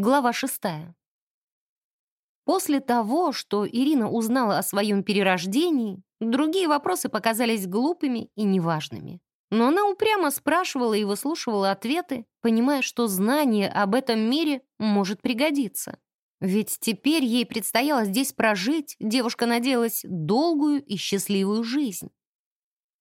Глава шестая. После того, что Ирина узнала о своем перерождении, другие вопросы показались глупыми и неважными. Но она упрямо спрашивала и выслушивала ответы, понимая, что знание об этом мире может пригодиться. Ведь теперь ей предстояло здесь прожить, девушка надеялась, долгую и счастливую жизнь.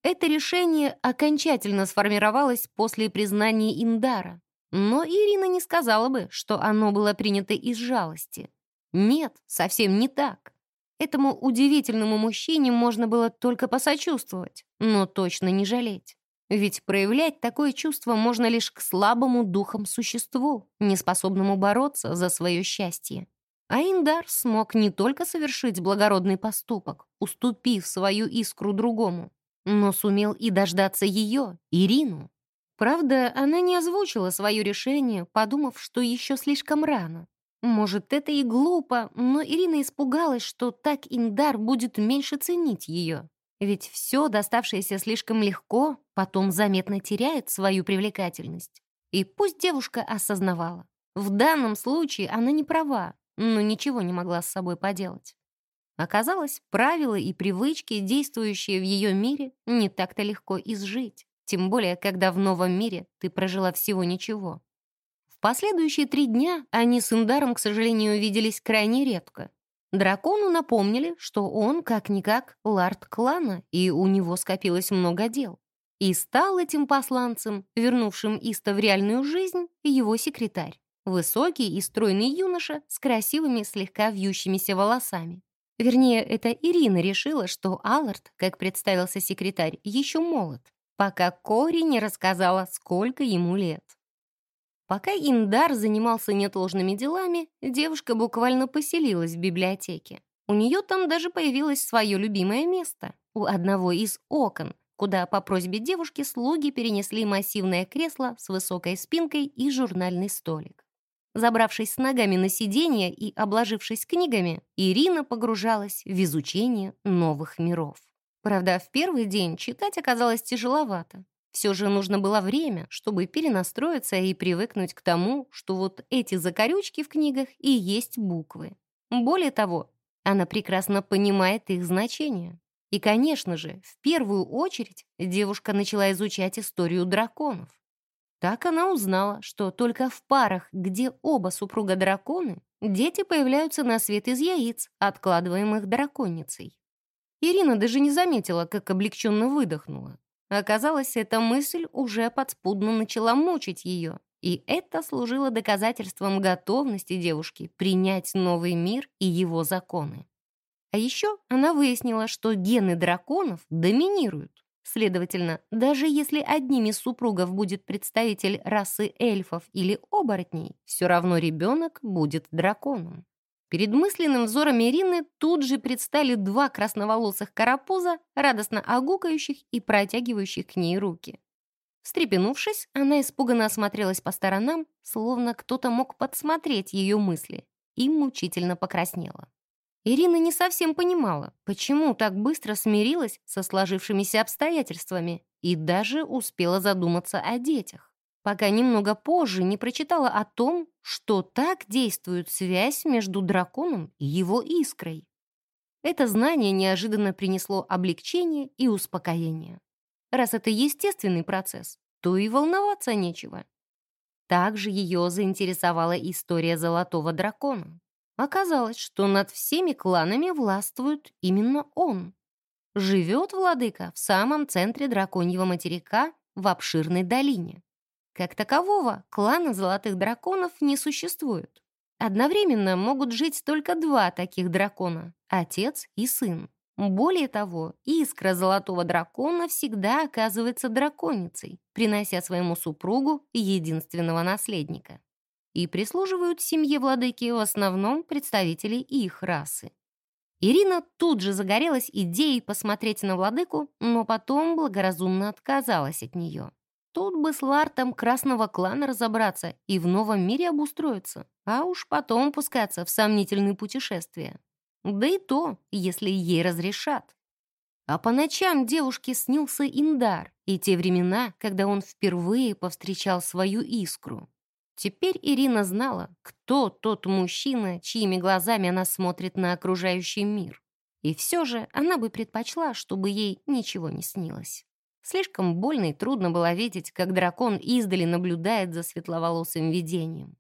Это решение окончательно сформировалось после признания Индара. Но Ирина не сказала бы, что оно было принято из жалости. Нет, совсем не так. Этому удивительному мужчине можно было только посочувствовать, но точно не жалеть. Ведь проявлять такое чувство можно лишь к слабому духом существу, неспособному бороться за свое счастье. А Индар смог не только совершить благородный поступок, уступив свою искру другому, но сумел и дождаться ее, Ирину. Правда, она не озвучила свое решение, подумав, что еще слишком рано. Может, это и глупо, но Ирина испугалась, что так Индар будет меньше ценить ее. Ведь все, доставшееся слишком легко, потом заметно теряет свою привлекательность. И пусть девушка осознавала. В данном случае она не права, но ничего не могла с собой поделать. Оказалось, правила и привычки, действующие в ее мире, не так-то легко изжить. Тем более, когда в новом мире ты прожила всего ничего. В последующие три дня они с Индаром, к сожалению, виделись крайне редко. Дракону напомнили, что он, как-никак, лард клана, и у него скопилось много дел. И стал этим посланцем, вернувшим Иста в реальную жизнь, его секретарь. Высокий и стройный юноша с красивыми, слегка вьющимися волосами. Вернее, это Ирина решила, что Аллард, как представился секретарь, еще молод пока Кори не рассказала, сколько ему лет. Пока Индар занимался неотложными делами, девушка буквально поселилась в библиотеке. У нее там даже появилось свое любимое место у одного из окон, куда по просьбе девушки слуги перенесли массивное кресло с высокой спинкой и журнальный столик. Забравшись с ногами на сиденье и обложившись книгами, Ирина погружалась в изучение новых миров. Правда, в первый день читать оказалось тяжеловато. Все же нужно было время, чтобы перенастроиться и привыкнуть к тому, что вот эти закорючки в книгах и есть буквы. Более того, она прекрасно понимает их значение. И, конечно же, в первую очередь девушка начала изучать историю драконов. Так она узнала, что только в парах, где оба супруга драконы, дети появляются на свет из яиц, откладываемых драконицей. Ирина даже не заметила, как облегченно выдохнула. Оказалось, эта мысль уже подспудно начала мучить ее, и это служило доказательством готовности девушки принять новый мир и его законы. А еще она выяснила, что гены драконов доминируют. Следовательно, даже если одним из супругов будет представитель расы эльфов или оборотней, все равно ребенок будет драконом. Перед мысленным взором Ирины тут же предстали два красноволосых карапуза, радостно огукающих и протягивающих к ней руки. Встрепенувшись, она испуганно осмотрелась по сторонам, словно кто-то мог подсмотреть ее мысли, и мучительно покраснела. Ирина не совсем понимала, почему так быстро смирилась со сложившимися обстоятельствами и даже успела задуматься о детях пока немного позже не прочитала о том, что так действует связь между драконом и его искрой. Это знание неожиданно принесло облегчение и успокоение. Раз это естественный процесс, то и волноваться нечего. Также ее заинтересовала история Золотого Дракона. Оказалось, что над всеми кланами властвует именно он. Живет владыка в самом центре драконьего материка в обширной долине. Как такового, клана Золотых Драконов не существует. Одновременно могут жить только два таких дракона — отец и сын. Более того, искра Золотого Дракона всегда оказывается драконицей, принося своему супругу единственного наследника. И прислуживают семье владыки в основном представители их расы. Ирина тут же загорелась идеей посмотреть на владыку, но потом благоразумно отказалась от нее. Тут бы с Лартом красного клана разобраться и в новом мире обустроиться, а уж потом пускаться в сомнительные путешествия. Да и то, если ей разрешат. А по ночам девушке снился Индар и те времена, когда он впервые повстречал свою искру. Теперь Ирина знала, кто тот мужчина, чьими глазами она смотрит на окружающий мир. И все же она бы предпочла, чтобы ей ничего не снилось. Слишком больно и трудно было видеть, как дракон издали наблюдает за светловолосым видением.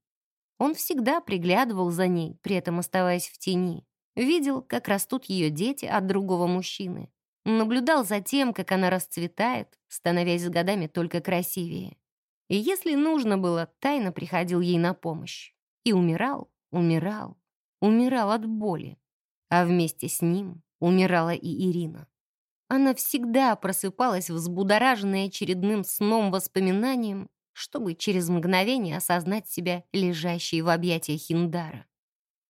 Он всегда приглядывал за ней, при этом оставаясь в тени. Видел, как растут ее дети от другого мужчины. Наблюдал за тем, как она расцветает, становясь с годами только красивее. И если нужно было, тайно приходил ей на помощь. И умирал, умирал, умирал от боли. А вместе с ним умирала и Ирина. Она всегда просыпалась взбудораженная очередным сном-воспоминанием, чтобы через мгновение осознать себя лежащей в объятиях Хиндара.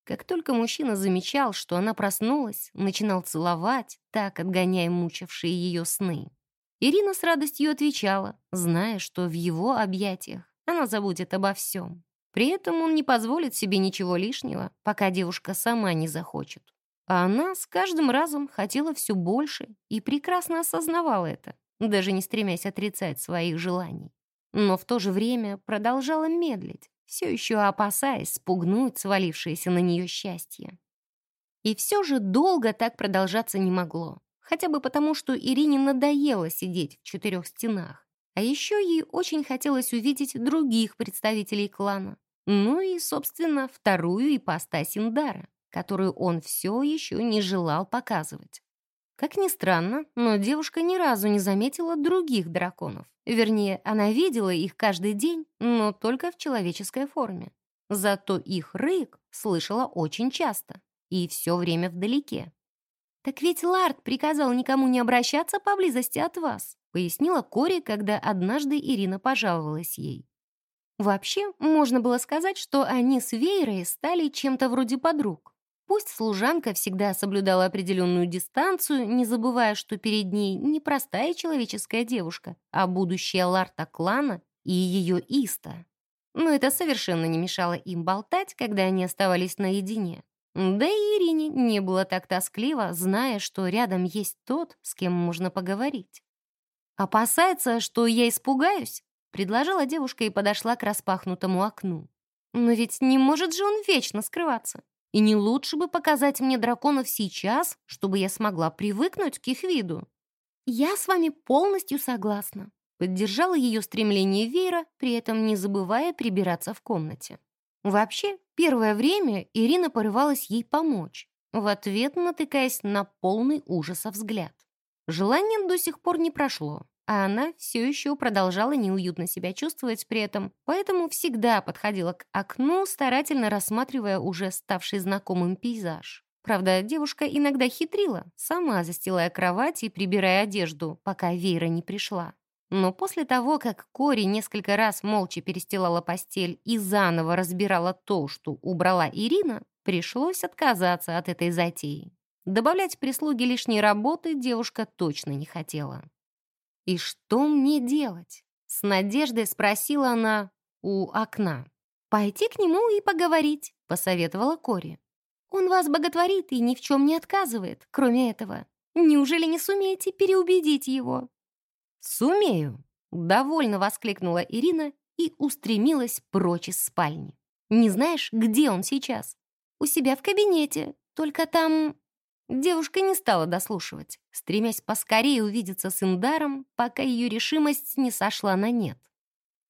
Как только мужчина замечал, что она проснулась, начинал целовать, так отгоняя мучившие ее сны. Ирина с радостью отвечала, зная, что в его объятиях она забудет обо всем. При этом он не позволит себе ничего лишнего, пока девушка сама не захочет. А она с каждым разом хотела все больше и прекрасно осознавала это, даже не стремясь отрицать своих желаний. Но в то же время продолжала медлить, все еще опасаясь спугнуть свалившееся на нее счастье. И все же долго так продолжаться не могло, хотя бы потому, что Ирине надоело сидеть в четырех стенах. А еще ей очень хотелось увидеть других представителей клана. Ну и, собственно, вторую ипостась Индара которую он все еще не желал показывать. Как ни странно, но девушка ни разу не заметила других драконов. Вернее, она видела их каждый день, но только в человеческой форме. Зато их рык слышала очень часто и все время вдалеке. «Так ведь Лард приказал никому не обращаться поблизости от вас», пояснила Кори, когда однажды Ирина пожаловалась ей. Вообще, можно было сказать, что они с Вейрой стали чем-то вроде подруг. Пусть служанка всегда соблюдала определенную дистанцию, не забывая, что перед ней не простая человеческая девушка, а будущая Ларта клана и ее Иста. Но это совершенно не мешало им болтать, когда они оставались наедине. Да и Ирине не было так тоскливо, зная, что рядом есть тот, с кем можно поговорить. «Опасается, что я испугаюсь?» — предложила девушка и подошла к распахнутому окну. «Но ведь не может же он вечно скрываться. И не лучше бы показать мне драконов сейчас, чтобы я смогла привыкнуть к их виду? Я с вами полностью согласна. Поддержала ее стремление Вера, при этом не забывая прибираться в комнате. Вообще, первое время Ирина порывалась ей помочь, в ответ натыкаясь на полный ужаса взгляд. Желание до сих пор не прошло, а она все еще продолжала неуютно себя чувствовать при этом, поэтому всегда подходила к окну, старательно рассматривая уже ставший знакомым пейзаж. Правда, девушка иногда хитрила, сама застилая кровать и прибирая одежду, пока Вейра не пришла. Но после того, как Кори несколько раз молча перестилала постель и заново разбирала то, что убрала Ирина, пришлось отказаться от этой затеи. Добавлять прислуги лишней работы девушка точно не хотела. «И что мне делать?» С надеждой спросила она у окна. «Пойти к нему и поговорить», — посоветовала Кори. «Он вас боготворит и ни в чем не отказывает, кроме этого. Неужели не сумеете переубедить его?» «Сумею», — довольно воскликнула Ирина и устремилась прочь из спальни. «Не знаешь, где он сейчас?» «У себя в кабинете, только там...» Девушка не стала дослушивать, стремясь поскорее увидеться с Индаром, пока ее решимость не сошла на нет.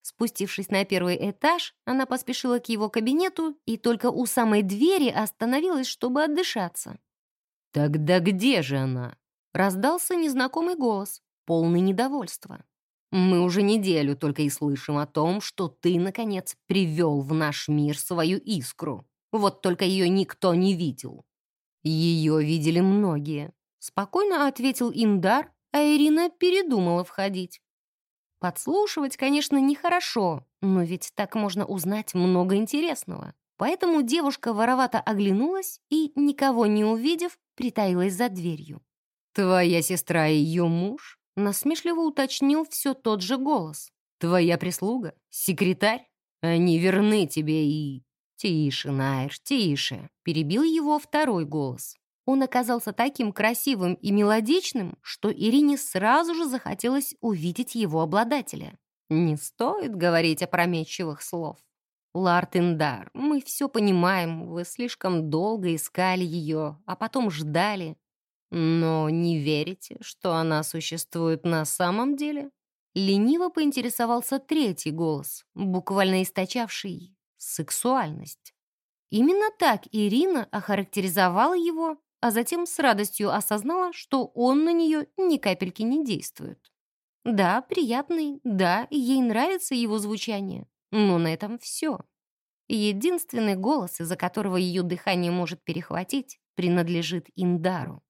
Спустившись на первый этаж, она поспешила к его кабинету и только у самой двери остановилась, чтобы отдышаться. «Тогда где же она?» Раздался незнакомый голос, полный недовольства. «Мы уже неделю только и слышим о том, что ты, наконец, привел в наш мир свою искру. Вот только ее никто не видел. «Ее видели многие», — спокойно ответил Индар, а Ирина передумала входить. Подслушивать, конечно, нехорошо, но ведь так можно узнать много интересного. Поэтому девушка воровато оглянулась и, никого не увидев, притаилась за дверью. «Твоя сестра и ее муж?» Насмешливо уточнил все тот же голос. «Твоя прислуга? Секретарь? Они верны тебе и...» «Тише, Найр, тише!» — перебил его второй голос. Он оказался таким красивым и мелодичным, что Ирине сразу же захотелось увидеть его обладателя. Не стоит говорить опрометчивых слов. Ларт Индар, мы все понимаем, вы слишком долго искали ее, а потом ждали. Но не верите, что она существует на самом деле?» Лениво поинтересовался третий голос, буквально источавший сексуальность. Именно так Ирина охарактеризовала его, а затем с радостью осознала, что он на нее ни капельки не действует. Да, приятный, да, ей нравится его звучание, но на этом все. Единственный голос, из-за которого ее дыхание может перехватить, принадлежит Индару.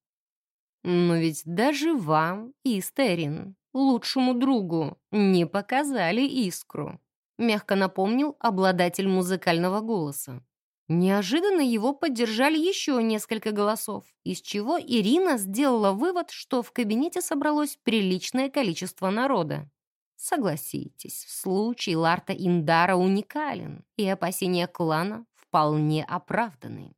Но ведь даже вам, Истерин, лучшему другу, не показали искру, мягко напомнил обладатель музыкального голоса. Неожиданно его поддержали еще несколько голосов, из чего Ирина сделала вывод, что в кабинете собралось приличное количество народа. Согласитесь, случай Ларта Индара уникален, и опасения клана вполне оправданы.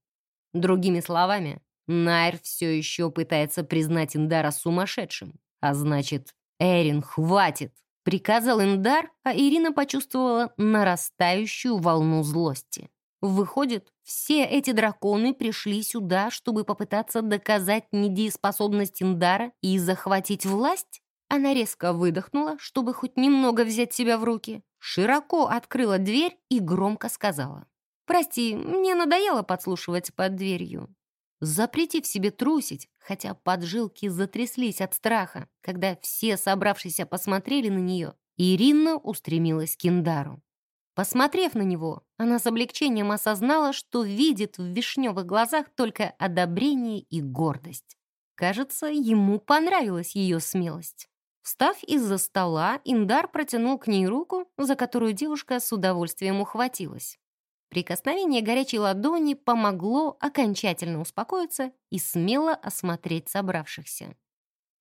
Другими словами, Найр все еще пытается признать Индара сумасшедшим, а значит, Эрин, хватит! Приказал Индар, а Ирина почувствовала нарастающую волну злости. Выходит, все эти драконы пришли сюда, чтобы попытаться доказать недееспособность Индара и захватить власть? Она резко выдохнула, чтобы хоть немного взять себя в руки, широко открыла дверь и громко сказала. «Прости, мне надоело подслушивать под дверью. Запретив себе трусить, хотя поджилки затряслись от страха, когда все собравшиеся посмотрели на нее, Ирина устремилась к Индару. Посмотрев на него, она с облегчением осознала, что видит в вишневых глазах только одобрение и гордость. Кажется, ему понравилась ее смелость. Встав из-за стола, Индар протянул к ней руку, за которую девушка с удовольствием ухватилась. Прикосновение горячей ладони помогло окончательно успокоиться и смело осмотреть собравшихся.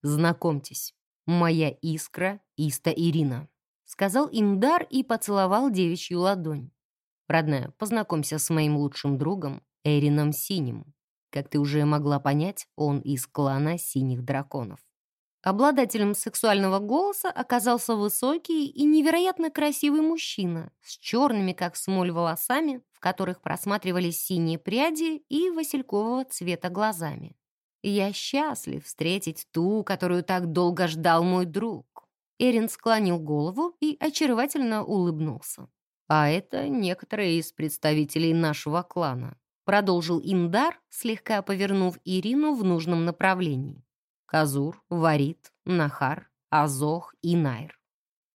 «Знакомьтесь, моя искра Иста Ирина», сказал Индар и поцеловал девичью ладонь. «Родная, познакомься с моим лучшим другом, Эрином Синим. Как ты уже могла понять, он из клана Синих Драконов». Обладателем сексуального голоса оказался высокий и невероятно красивый мужчина с черными, как смоль, волосами, в которых просматривались синие пряди и василькового цвета глазами. «Я счастлив встретить ту, которую так долго ждал мой друг», Эрин склонил голову и очаровательно улыбнулся. «А это некоторые из представителей нашего клана», продолжил Индар, слегка повернув Ирину в нужном направлении. Казур, Варит, Нахар, Азох и Найр.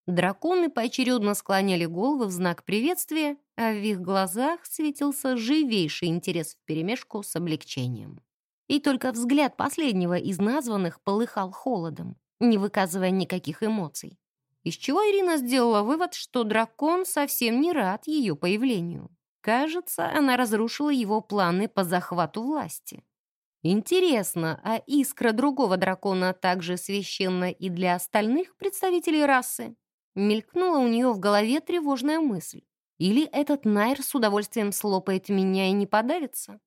Драконы поочередно склоняли головы в знак приветствия, а в их глазах светился живейший интерес вперемешку с облегчением. И только взгляд последнего из названных полыхал холодом не выказывая никаких эмоций. Из чего Ирина сделала вывод, что дракон совсем не рад ее появлению. Кажется, она разрушила его планы по захвату власти. Интересно, а искра другого дракона также священна и для остальных представителей расы? Мелькнула у нее в голове тревожная мысль. Или этот Найр с удовольствием слопает меня и не подавится?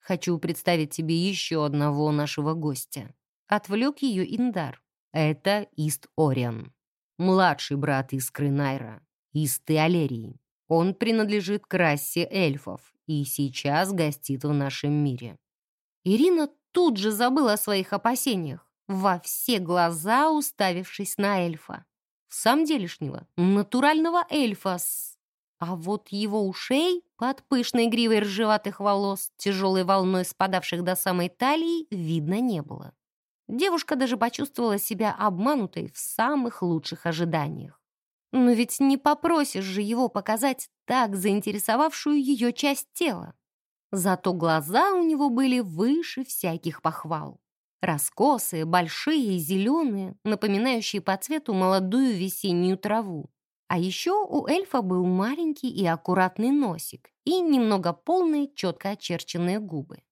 Хочу представить тебе еще одного нашего гостя. Отвлек ее Индар. Это Ист Ориан, младший брат Искры Найра, Исты Алерии. Он принадлежит к расе эльфов и сейчас гостит в нашем мире. Ирина тут же забыла о своих опасениях, во все глаза уставившись на эльфа. В самом делешнего, натурального эльфа с... А вот его ушей под пышной гривой ржеватых волос, тяжелой волной спадавших до самой талии, видно не было. Девушка даже почувствовала себя обманутой в самых лучших ожиданиях. Но ведь не попросишь же его показать так заинтересовавшую ее часть тела. Зато глаза у него были выше всяких похвал. Раскосые, большие, зеленые, напоминающие по цвету молодую весеннюю траву. А еще у эльфа был маленький и аккуратный носик и немного полные, четко очерченные губы.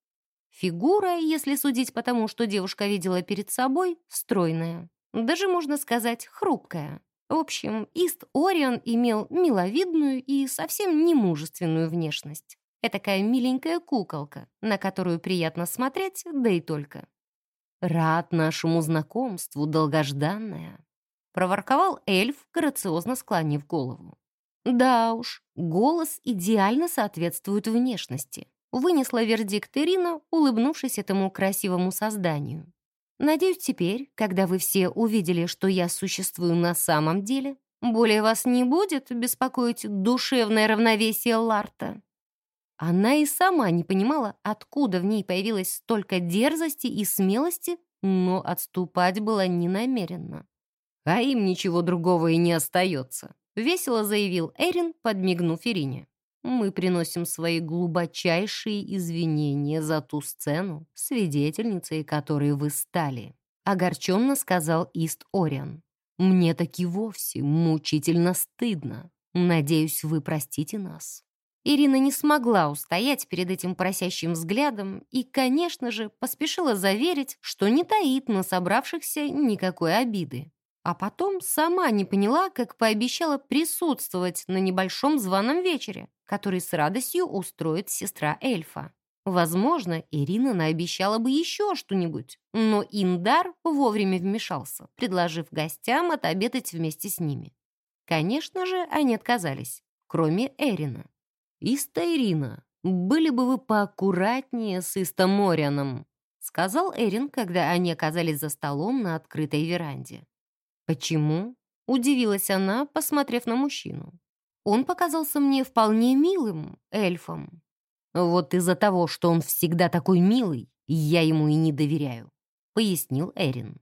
Фигура, если судить по тому, что девушка видела перед собой, стройная. Даже, можно сказать, хрупкая. В общем, Ист Орион имел миловидную и совсем не мужественную внешность. Этакая миленькая куколка, на которую приятно смотреть, да и только. «Рад нашему знакомству, долгожданная», — проворковал эльф, грациозно склонив голову. Да уж, голос идеально соответствует внешности. Вынесла вердикт Ирина, улыбнувшись этому красивому созданию. Надеюсь, теперь, когда вы все увидели, что я существую на самом деле, более вас не будет беспокоить душевное равновесие Ларта. Она и сама не понимала, откуда в ней появилось столько дерзости и смелости, но отступать была не намерена. А им ничего другого и не остается. — весело заявил Эрин, подмигнув Ирине. «Мы приносим свои глубочайшие извинения за ту сцену, свидетельницей которой вы стали», — огорченно сказал Ист Ориан. «Мне таки вовсе мучительно стыдно. Надеюсь, вы простите нас». Ирина не смогла устоять перед этим просящим взглядом и, конечно же, поспешила заверить, что не таит на собравшихся никакой обиды. А потом сама не поняла, как пообещала присутствовать на небольшом званом вечере, который с радостью устроит сестра эльфа. Возможно, Ирина наобещала бы еще что-нибудь, но Индар вовремя вмешался, предложив гостям отобедать вместе с ними. Конечно же, они отказались, кроме Эрина. «Иста Ирина, были бы вы поаккуратнее с Истоморианом», сказал Эрин, когда они оказались за столом на открытой веранде. «Почему?» — удивилась она, посмотрев на мужчину. «Он показался мне вполне милым эльфом». «Вот из-за того, что он всегда такой милый, я ему и не доверяю», — пояснил Эрин.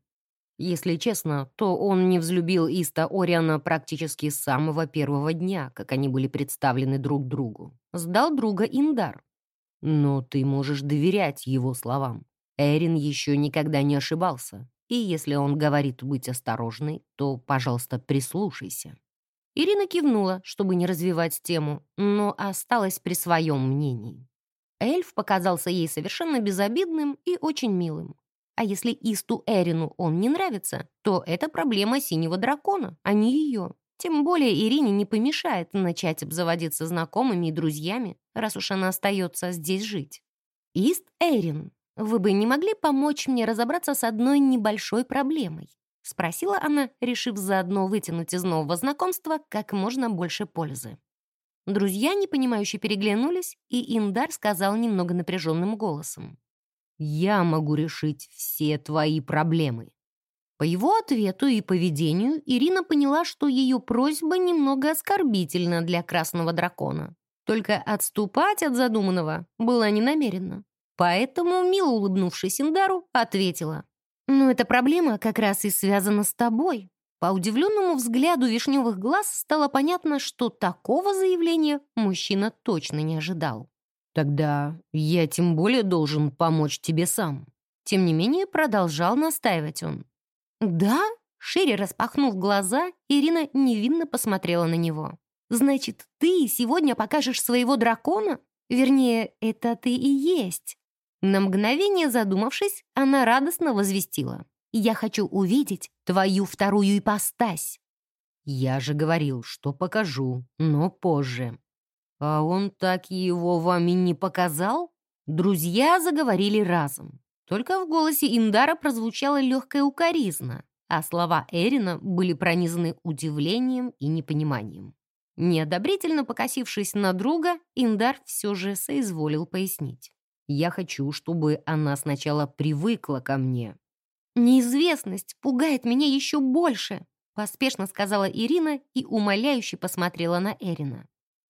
Если честно, то он не взлюбил Иста Ориана практически с самого первого дня, как они были представлены друг другу. Сдал друга Индар. Но ты можешь доверять его словам. Эрин еще никогда не ошибался. И если он говорит быть осторожной, то, пожалуйста, прислушайся». Ирина кивнула, чтобы не развивать тему, но осталась при своем мнении. Эльф показался ей совершенно безобидным и очень милым. А если Исту Эрину он не нравится, то это проблема синего дракона, а не ее. Тем более Ирине не помешает начать обзаводиться знакомыми и друзьями, раз уж она остается здесь жить. Ист Эрин «Вы бы не могли помочь мне разобраться с одной небольшой проблемой?» — спросила она, решив заодно вытянуть из нового знакомства как можно больше пользы. Друзья, непонимающе переглянулись, и Индар сказал немного напряженным голосом. «Я могу решить все твои проблемы». По его ответу и поведению Ирина поняла, что ее просьба немного оскорбительна для красного дракона. Только отступать от задуманного была не намерена. Поэтому, мило улыбнувшись Индару, ответила. «Но эта проблема как раз и связана с тобой». По удивленному взгляду вишневых глаз стало понятно, что такого заявления мужчина точно не ожидал. «Тогда я тем более должен помочь тебе сам». Тем не менее, продолжал настаивать он. «Да?» Шире распахнув глаза, Ирина невинно посмотрела на него. «Значит, ты сегодня покажешь своего дракона? Вернее, это ты и есть. На мгновение задумавшись, она радостно возвестила. «Я хочу увидеть твою вторую ипостась». «Я же говорил, что покажу, но позже». «А он так его вам и не показал?» Друзья заговорили разом. Только в голосе Индара прозвучала легкая укоризна, а слова Эрина были пронизаны удивлением и непониманием. Неодобрительно покосившись на друга, Индар все же соизволил пояснить. Я хочу, чтобы она сначала привыкла ко мне». «Неизвестность пугает меня еще больше», поспешно сказала Ирина и умоляюще посмотрела на Эрина.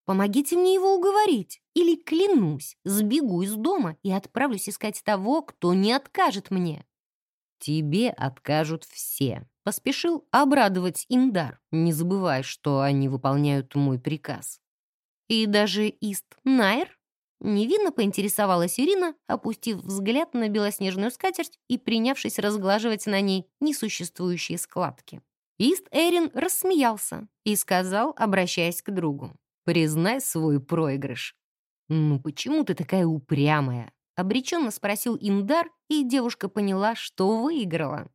«Помогите мне его уговорить, или, клянусь, сбегу из дома и отправлюсь искать того, кто не откажет мне». «Тебе откажут все», — поспешил обрадовать Индар, не забывая, что они выполняют мой приказ. «И даже Ист Найр?» Невинно поинтересовалась Ирина, опустив взгляд на белоснежную скатерть и принявшись разглаживать на ней несуществующие складки. Ист Эрин рассмеялся и сказал, обращаясь к другу, «Признай свой проигрыш». «Ну почему ты такая упрямая?» Обреченно спросил Индар, и девушка поняла, что выиграла.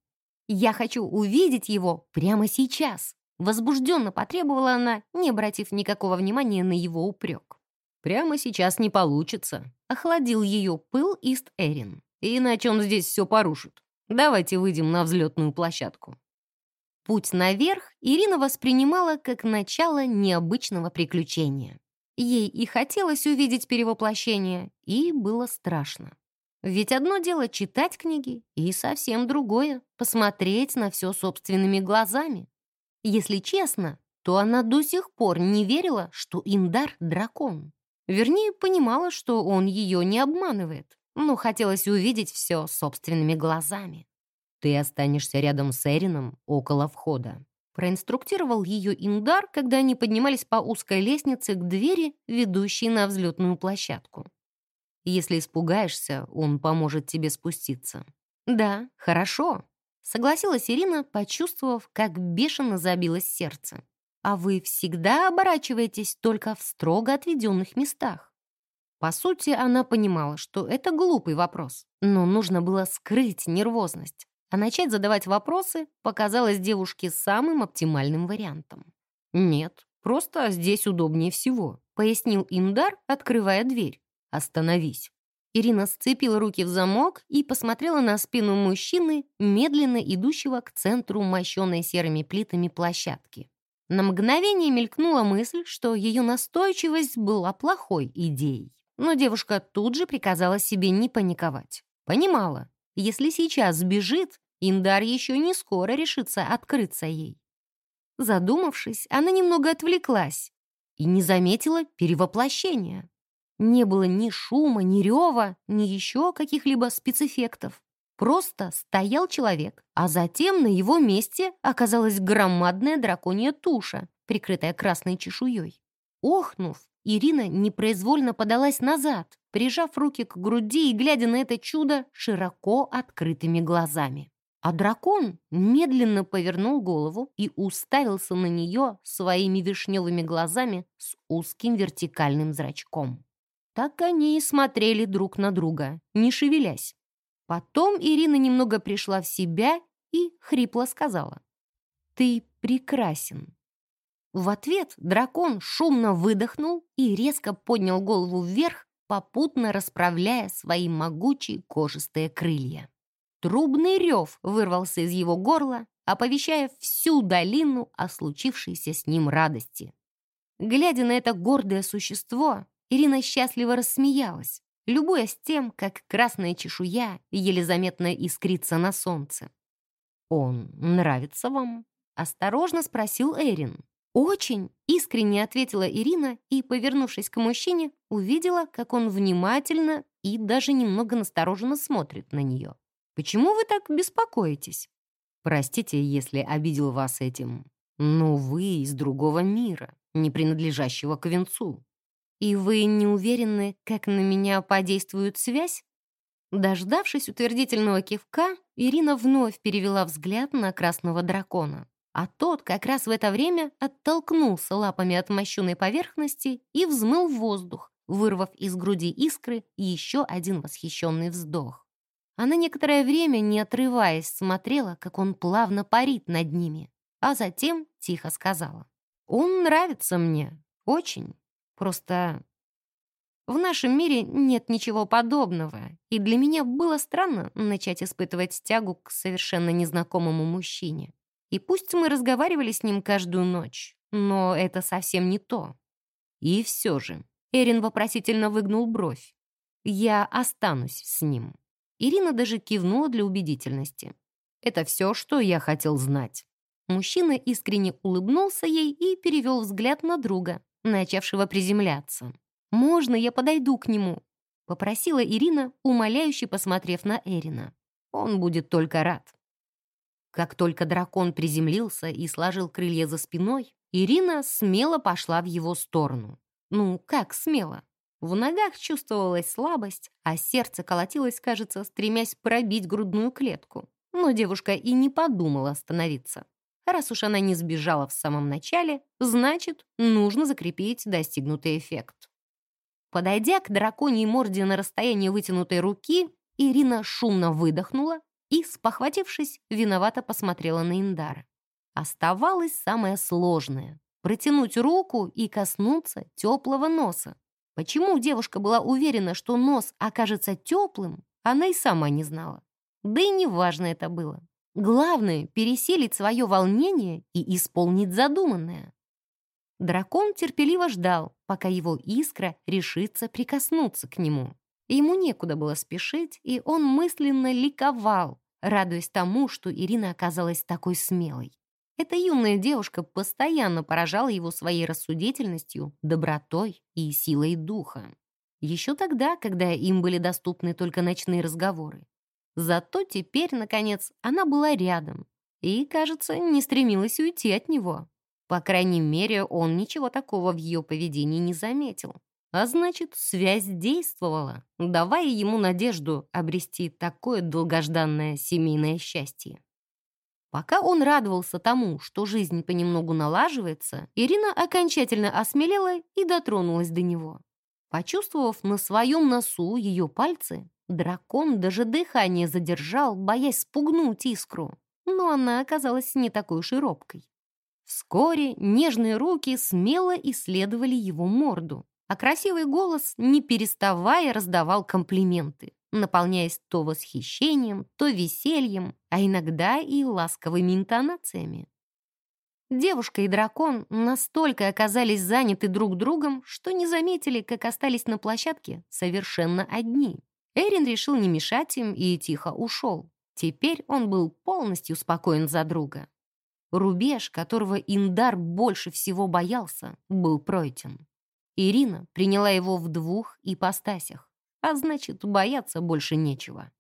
«Я хочу увидеть его прямо сейчас», возбужденно потребовала она, не обратив никакого внимания на его упрек. Прямо сейчас не получится. Охладил ее пыл Ист Эрин. И на чем здесь все порушит. Давайте выйдем на взлетную площадку. Путь наверх Ирина воспринимала как начало необычного приключения. Ей и хотелось увидеть перевоплощение, и было страшно. Ведь одно дело читать книги, и совсем другое — посмотреть на все собственными глазами. Если честно, то она до сих пор не верила, что Индар — дракон. Вернее, понимала, что он ее не обманывает, но хотелось увидеть все собственными глазами. «Ты останешься рядом с Эрином около входа», проинструктировал ее Индар, когда они поднимались по узкой лестнице к двери, ведущей на взлетную площадку. Если испугаешься, он поможет тебе спуститься». «Да, хорошо», — согласилась Ирина, почувствовав, как бешено забилось сердце. «А вы всегда оборачиваетесь только в строго отведенных местах?» По сути, она понимала, что это глупый вопрос, но нужно было скрыть нервозность, а начать задавать вопросы показалось девушке самым оптимальным вариантом. «Нет, просто здесь удобнее всего», — пояснил Индар, открывая дверь. «Остановись». Ирина сцепила руки в замок и посмотрела на спину мужчины, медленно идущего к центру мощенной серыми плитами площадки. На мгновение мелькнула мысль, что ее настойчивость была плохой идеей. Но девушка тут же приказала себе не паниковать. Понимала, если сейчас сбежит, Индар еще не скоро решится открыться ей. Задумавшись, она немного отвлеклась и не заметила перевоплощения. Не было ни шума, ни рева, ни еще каких-либо спецэффектов. Просто стоял человек, а затем на его месте оказалась громадная драконья туша, прикрытая красной чешуей. Охнув, Ирина непроизвольно подалась назад, прижав руки к груди и глядя на это чудо широко открытыми глазами. А дракон медленно повернул голову и уставился на нее своими вишневыми глазами с узким вертикальным зрачком. Так они и смотрели друг на друга, не шевелясь. Потом Ирина немного пришла в себя и хрипло сказала. «Ты прекрасен». В ответ дракон шумно выдохнул и резко поднял голову вверх, попутно расправляя свои могучие кожистые крылья. Трубный рев вырвался из его горла, оповещая всю долину о случившейся с ним радости. Глядя на это гордое существо, Ирина счастливо рассмеялась, любуясь тем, как красная чешуя еле заметно искрится на солнце. «Он нравится вам?» — осторожно спросил Эрин. «Очень!» — искренне ответила Ирина и, повернувшись к мужчине, увидела, как он внимательно и даже немного настороженно смотрит на нее. «Почему вы так беспокоитесь?» «Простите, если обидел вас этим, но вы из другого мира, не принадлежащего к венцу. «И вы не уверены, как на меня подействует связь?» Дождавшись утвердительного кивка, Ирина вновь перевела взгляд на красного дракона. А тот как раз в это время оттолкнулся лапами от мощенной поверхности и взмыл в воздух, вырвав из груди искры еще один восхищенный вздох. Она некоторое время, не отрываясь, смотрела, как он плавно парит над ними, а затем тихо сказала. «Он нравится мне. Очень». Просто в нашем мире нет ничего подобного, и для меня было странно начать испытывать тягу к совершенно незнакомому мужчине. И пусть мы разговаривали с ним каждую ночь, но это совсем не то. И все же, Эрин вопросительно выгнул бровь. Я останусь с ним. Ирина даже кивнула для убедительности. Это все, что я хотел знать. Мужчина искренне улыбнулся ей и перевел взгляд на друга, начавшего приземляться. «Можно я подойду к нему?» — попросила Ирина, умоляюще посмотрев на Эрина. «Он будет только рад». Как только дракон приземлился и сложил крылья за спиной, Ирина смело пошла в его сторону. Ну, как смело? В ногах чувствовалась слабость, а сердце колотилось, кажется, стремясь пробить грудную клетку. Но девушка и не подумала остановиться. Раз уж она не сбежала в самом начале, значит, нужно закрепить достигнутый эффект. Подойдя к драконьей морде на расстоянии вытянутой руки, Ирина шумно выдохнула и, спохватившись, виновато посмотрела на Индара. Оставалось самое сложное — протянуть руку и коснуться теплого носа. Почему девушка была уверена, что нос окажется теплым, она и сама не знала. Да и неважно это было. Главное — пересилить свое волнение и исполнить задуманное. Дракон терпеливо ждал, пока его искра решится прикоснуться к нему. Ему некуда было спешить, и он мысленно ликовал, радуясь тому, что Ирина оказалась такой смелой. Эта юная девушка постоянно поражала его своей рассудительностью, добротой и силой духа. Еще тогда, когда им были доступны только ночные разговоры. Зато теперь, наконец, она была рядом и, кажется, не стремилась уйти от него. По крайней мере, он ничего такого в ее поведении не заметил. А значит, связь действовала, давая ему надежду обрести такое долгожданное семейное счастье. Пока он радовался тому, что жизнь понемногу налаживается, Ирина окончательно осмелела и дотронулась до него. Почувствовав на своем носу ее пальцы, дракон даже дыхание задержал, боясь спугнуть искру. Но она оказалась не такой уж и робкой. Вскоре нежные руки смело исследовали его морду, а красивый голос, не переставая, раздавал комплименты, наполняясь то восхищением, то весельем, а иногда и ласковыми интонациями. Девушка и дракон настолько оказались заняты друг другом, что не заметили, как остались на площадке совершенно одни. Эрин решил не мешать им и тихо ушел. Теперь он был полностью спокоен за друга. Рубеж, которого Индар больше всего боялся, был пройден. Ирина приняла его в двух ипостасях, а значит, бояться больше нечего.